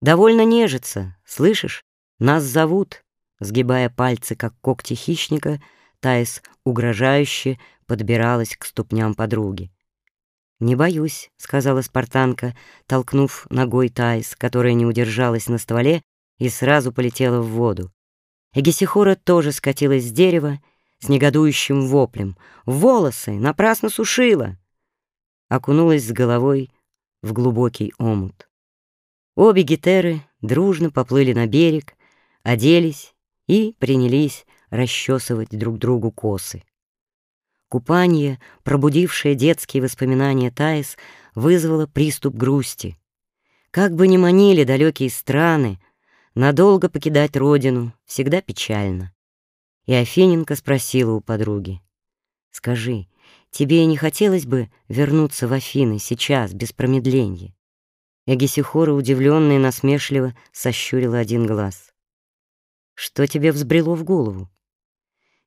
Довольно нежится, слышишь? Нас зовут, сгибая пальцы, как когти хищника, Таис угрожающе подбиралась к ступням подруги. «Не боюсь», — сказала спартанка, толкнув ногой Таис, которая не удержалась на стволе и сразу полетела в воду. Эгисихора тоже скатилась с дерева с негодующим воплем. «Волосы! Напрасно сушила!» Окунулась с головой в глубокий омут. Обе гетеры дружно поплыли на берег, оделись и принялись расчесывать друг другу косы. Купание, пробудившее детские воспоминания Таис, вызвало приступ грусти. Как бы ни манили далекие страны, надолго покидать родину всегда печально. И Афиненко спросила у подруги, «Скажи, тебе не хотелось бы вернуться в Афины сейчас, без промедления?» Эгисихора, удивленная и насмешливо, сощурила один глаз. «Что тебе взбрело в голову?»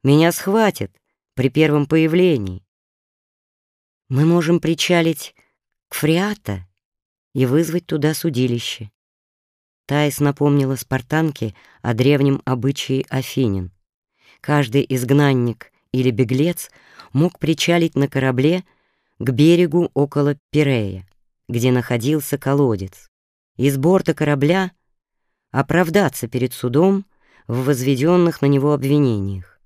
«Меня схватят при первом появлении. Мы можем причалить к Фриата и вызвать туда судилище». Таис напомнила спартанке о древнем обычае Афинин. Каждый изгнанник или беглец мог причалить на корабле к берегу около Пирея где находился колодец, и с борта корабля оправдаться перед судом в возведенных на него обвинениях.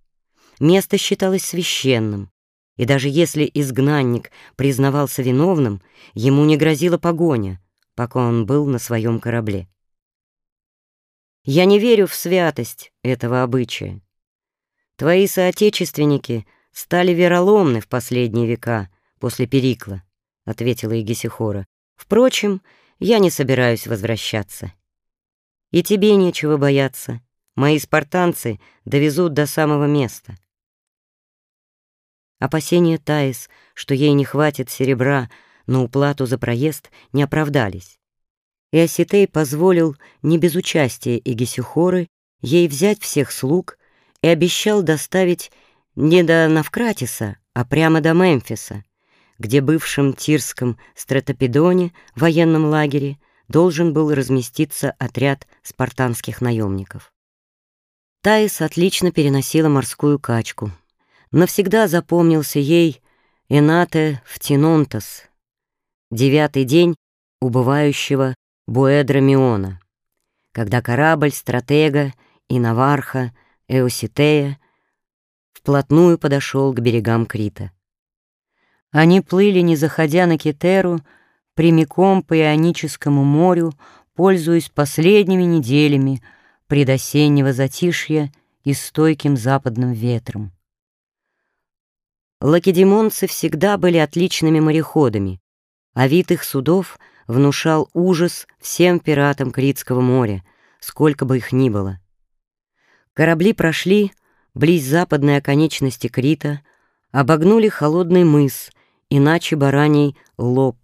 Место считалось священным, и даже если изгнанник признавался виновным, ему не грозила погоня, пока он был на своем корабле. Я не верю в святость этого обычая. Твои соотечественники стали вероломны в последние века после Перикла ответила Егисихора. Впрочем, я не собираюсь возвращаться. И тебе нечего бояться. Мои спартанцы довезут до самого места. Опасения Таис, что ей не хватит серебра на уплату за проезд, не оправдались. И Осетей позволил не без участия Эгисихоры ей взять всех слуг и обещал доставить не до Навкратиса, а прямо до Мемфиса, где бывшем Тирском стратопедоне, военном лагере, должен был разместиться отряд спартанских наемников. Таис отлично переносила морскую качку. Навсегда запомнился ей Энате Втинонтас, девятый день убывающего Буэдромиона, когда корабль стратега и Наварха Эоситея вплотную подошел к берегам Крита. Они плыли, не заходя на Китеру, прямиком по Ионическому морю, пользуясь последними неделями предосеннего затишья и стойким западным ветром. Лакедемонцы всегда были отличными мореходами, а вид их судов внушал ужас всем пиратам Критского моря, сколько бы их ни было. Корабли прошли близ западной оконечности Крита, обогнули холодный мыс, иначе бараний лоб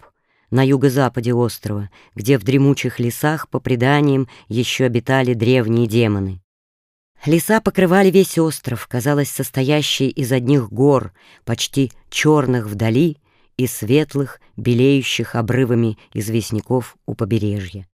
на юго-западе острова, где в дремучих лесах, по преданиям, еще обитали древние демоны. Леса покрывали весь остров, казалось, состоящий из одних гор, почти черных вдали и светлых, белеющих обрывами известняков у побережья.